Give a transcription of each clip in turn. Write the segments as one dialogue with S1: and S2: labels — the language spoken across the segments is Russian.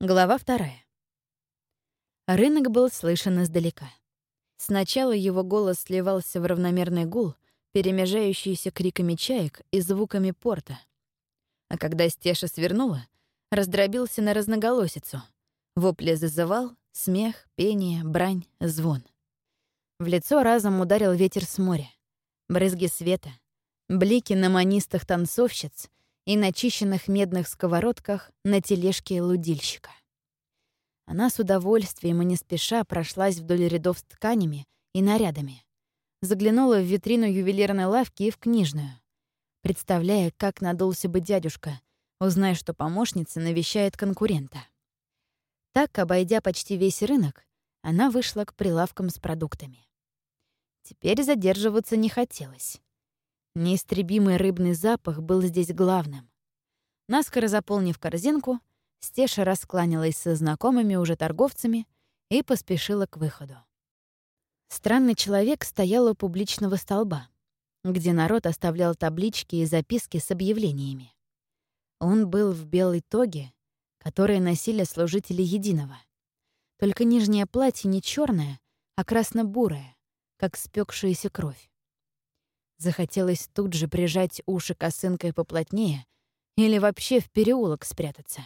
S1: Глава вторая. Рынок был слышен издалека. Сначала его голос сливался в равномерный гул, перемежающийся криками чаек и звуками порта. А когда Стеша свернула, раздробился на разноголосицу. Вопли зазывал, смех, пение, брань, звон. В лицо разом ударил ветер с моря. Брызги света, блики на манистых танцовщиц и начищенных медных сковородках на тележке лудильщика. Она с удовольствием и не спеша прошлась вдоль рядов с тканями и нарядами. Заглянула в витрину ювелирной лавки и в книжную, представляя, как надулся бы дядюшка, узнай, что помощница навещает конкурента. Так, обойдя почти весь рынок, она вышла к прилавкам с продуктами. Теперь задерживаться не хотелось. Неистребимый рыбный запах был здесь главным. Наскоро заполнив корзинку, Стеша раскланялась со знакомыми уже торговцами и поспешила к выходу. Странный человек стоял у публичного столба, где народ оставлял таблички и записки с объявлениями. Он был в белой тоге, которые носили служители Единого. Только нижнее платье не черное, а красно-бурое, как спекшаяся кровь. Захотелось тут же прижать уши косынкой поплотнее или вообще в переулок спрятаться.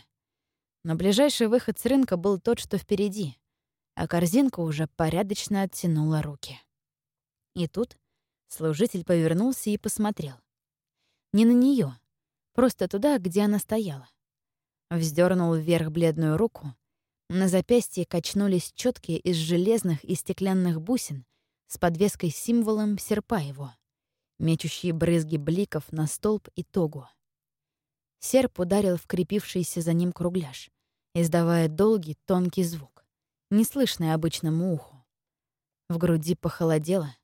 S1: Но ближайший выход с рынка был тот, что впереди, а корзинка уже порядочно оттянула руки. И тут служитель повернулся и посмотрел. Не на нее, просто туда, где она стояла. Вздернул вверх бледную руку. На запястье качнулись четкие из железных и стеклянных бусин с подвеской символом серпа его мечущие брызги бликов на столб и тогу. Серп ударил в крепившийся за ним кругляш, издавая долгий тонкий звук, неслышный обычному уху. В груди похолодело,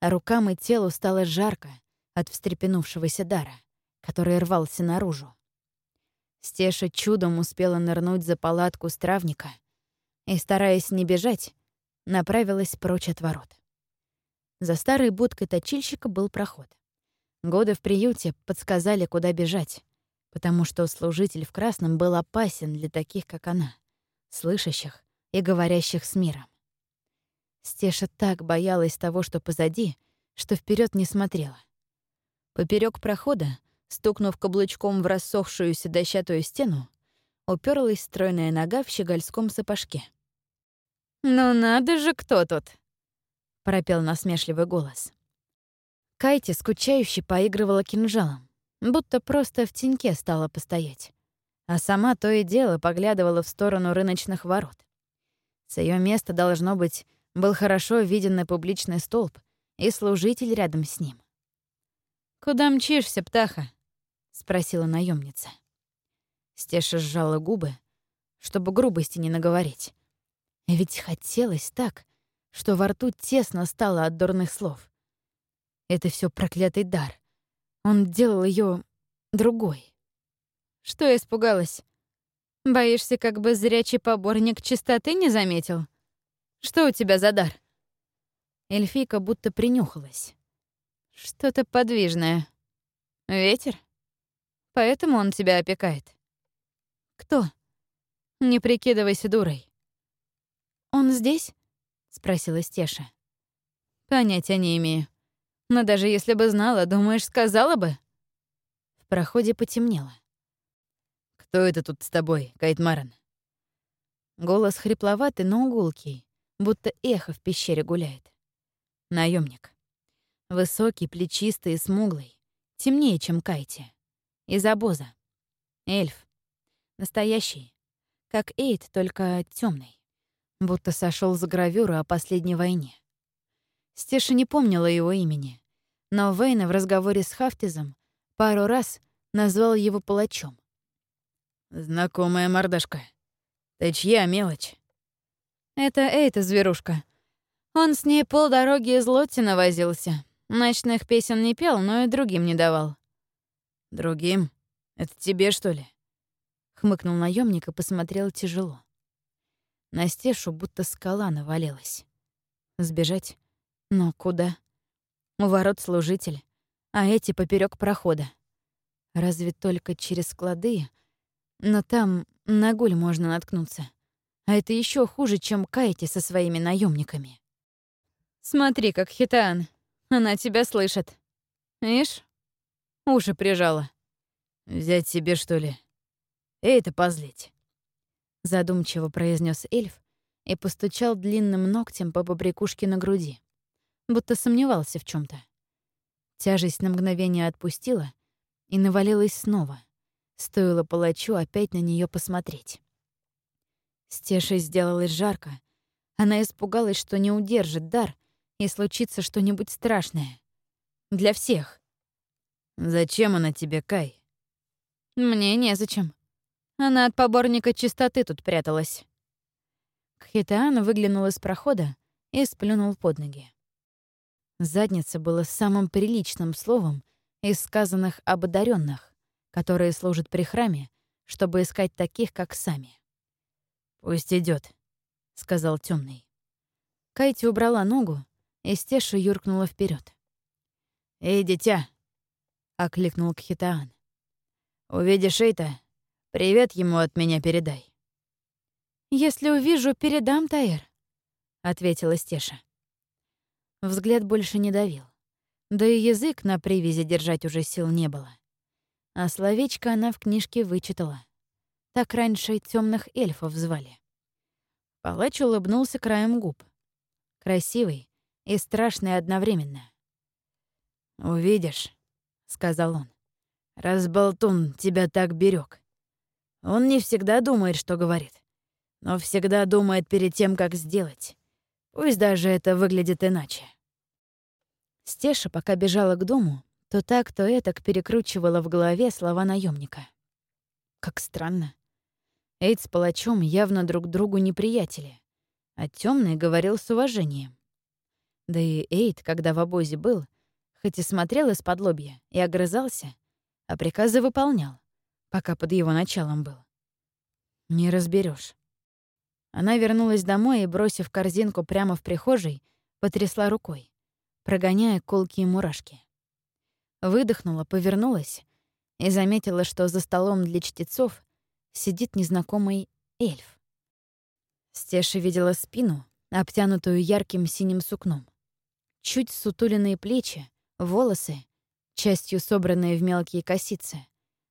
S1: а рукам и телу стало жарко от встрепенувшегося дара, который рвался наружу. Стеша чудом успела нырнуть за палатку стравника и, стараясь не бежать, направилась прочь от ворот. За старой будкой точильщика был проход. Годы в приюте подсказали, куда бежать, потому что служитель в красном был опасен для таких, как она, слышащих и говорящих с миром. Стеша так боялась того, что позади, что вперед не смотрела. Поперек прохода, стукнув каблучком в рассохшуюся дощатую стену, уперлась стройная нога в щегольском сапожке. «Ну надо же, кто тут!» — пропел насмешливый голос. Кайти скучающе поигрывала кинжалом, будто просто в теньке стала постоять. А сама то и дело поглядывала в сторону рыночных ворот. С ее места, должно быть, был хорошо виден на публичный столб и служитель рядом с ним. «Куда мчишься, птаха?» — спросила наемница. Стеша сжала губы, чтобы грубости не наговорить. Ведь хотелось так, что во рту тесно стало от дурных слов. Это все проклятый дар. Он делал ее другой. Что испугалась? Боишься, как бы зрячий поборник чистоты не заметил? Что у тебя за дар? Эльфийка будто принюхалась. Что-то подвижное. Ветер? Поэтому он тебя опекает. Кто? Не прикидывайся дурой. Он здесь? — спросила Стеша. «Понятия не имею. Но даже если бы знала, думаешь, сказала бы?» В проходе потемнело. «Кто это тут с тобой, Кайтмаран?» Голос хрипловатый, но угулкий, будто эхо в пещере гуляет. Наемник. Высокий, плечистый и смуглый. Темнее, чем Кайти. Из обоза. Эльф. Настоящий. Как Эйд, только темный будто сошел за гравюру о последней войне. Стеша не помнила его имени, но Вейна в разговоре с Хафтизом пару раз назвал его палачом. «Знакомая мордашка. Ты чья мелочь?» «Это Эйта, зверушка. Он с ней полдороги из Лоттина возился. Ночных песен не пел, но и другим не давал». «Другим? Это тебе, что ли?» Хмыкнул наемник и посмотрел тяжело. На Стешу будто скала навалилась. Сбежать? Но куда? У ворот служитель, а эти поперек прохода. Разве только через склады? Но там на гуль можно наткнуться. А это еще хуже, чем Кайти со своими наемниками. Смотри, как Хитан. Она тебя слышит. Ишь, уши прижала.
S2: Взять себе, что ли? Эй, это позлить.
S1: Задумчиво произнес эльф и постучал длинным ногтем по побрякушке на груди, будто сомневался в чем то Тяжесть на мгновение отпустила и навалилась снова. Стоило палачу опять на нее посмотреть. Стеше сделалось жарко. Она испугалась, что не удержит дар, и случится что-нибудь страшное. Для всех.
S2: «Зачем она тебе, Кай?»
S1: «Мне незачем. Она от поборника чистоты тут пряталась». Кхитаан выглянул из прохода и сплюнул под ноги. Задница была самым приличным словом из сказанных об одаренных, которые служат при храме, чтобы искать таких, как сами.
S2: «Пусть идет, сказал темный.
S1: Кайти убрала ногу, и Стеша юркнула вперед.
S2: «Эй, дитя!» — окликнул Кхитаан. «Увидишь Эйта, привет ему от меня передай».
S1: «Если увижу, передам, Таэр», — ответила Стеша. Взгляд больше не давил. Да и язык на привязи держать уже сил не было. А словечко она в книжке вычитала. Так раньше темных эльфов звали. Палач улыбнулся краем губ. Красивый и страшный одновременно.
S2: «Увидишь», — сказал он. «Разболтун тебя так берег. Он не всегда думает, что говорит, но всегда думает перед тем, как сделать. Пусть даже это выглядит иначе».
S1: Стеша, пока бежала к дому, то так, то этак перекручивала в голове слова наемника. Как странно. Эйд с палачом явно друг другу неприятели, а темный говорил с уважением. Да и Эйд, когда в обозе был, хоть и смотрел из-под лобья и огрызался, а приказы выполнял, пока под его началом был. Не разберешь. Она вернулась домой и, бросив корзинку прямо в прихожей, потрясла рукой прогоняя колки и мурашки. Выдохнула, повернулась и заметила, что за столом для чтецов сидит незнакомый эльф. Стеша видела спину, обтянутую ярким синим сукном. Чуть сутуленные плечи, волосы, частью собранные в мелкие косицы,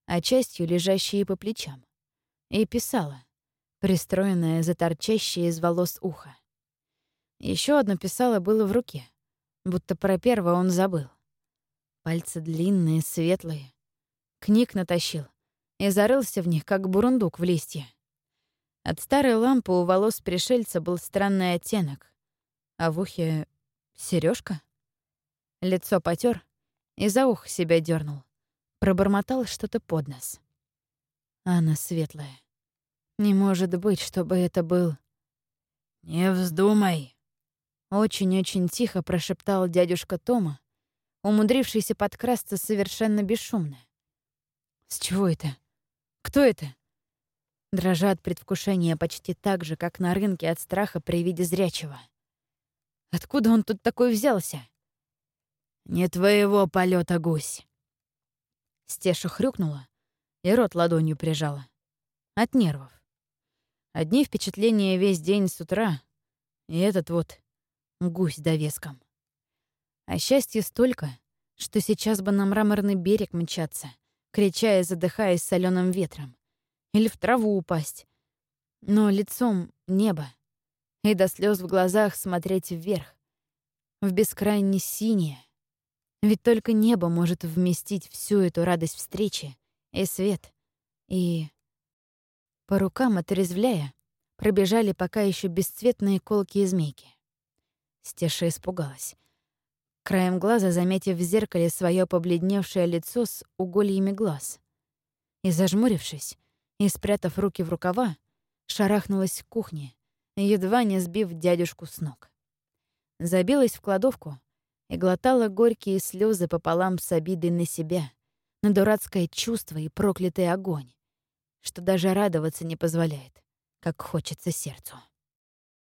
S1: а частью лежащие по плечам. И писала, пристроенная за торчащее из волос ухо. Еще одно писало было в руке, будто про первое он забыл. Пальцы длинные, светлые. Книг натащил и зарылся в них, как бурундук в листья. От старой лампы у волос пришельца был странный оттенок, а в ухе — сережка. Лицо потер и за ухо себя дернул, пробормотал что-то под нос. Анна светлая. Не может быть, чтобы это был...
S2: «Не вздумай!»
S1: Очень-очень тихо прошептал дядюшка Тома, умудрившийся подкрасться совершенно бесшумно. «С чего это? Кто это?» Дрожа от предвкушения почти так же, как на рынке от страха при виде зрячего. «Откуда он тут такой взялся?»
S2: «Не твоего полета гусь!»
S1: Стеша хрюкнула и рот ладонью прижала. От нервов. Одни впечатления весь день с утра, и этот вот гусь довеском. А счастья столько, что сейчас бы на мраморный берег мчаться, крича и задыхаясь соленым ветром, или в траву упасть. Но лицом небо, и до слез в глазах смотреть вверх, в бескрайне синее. Ведь только небо может вместить всю эту радость встречи и свет, и... По рукам отрезвляя, пробежали пока еще бесцветные колки и змейки. Стеша испугалась. Краем глаза заметив в зеркале свое побледневшее лицо с угольями глаз. И зажмурившись, и спрятав руки в рукава, шарахнулась к кухне, едва не сбив дядюшку с ног. Забилась в кладовку и глотала горькие слезы пополам с обидой на себя, на дурацкое чувство и проклятый огонь, что даже радоваться не позволяет, как хочется сердцу.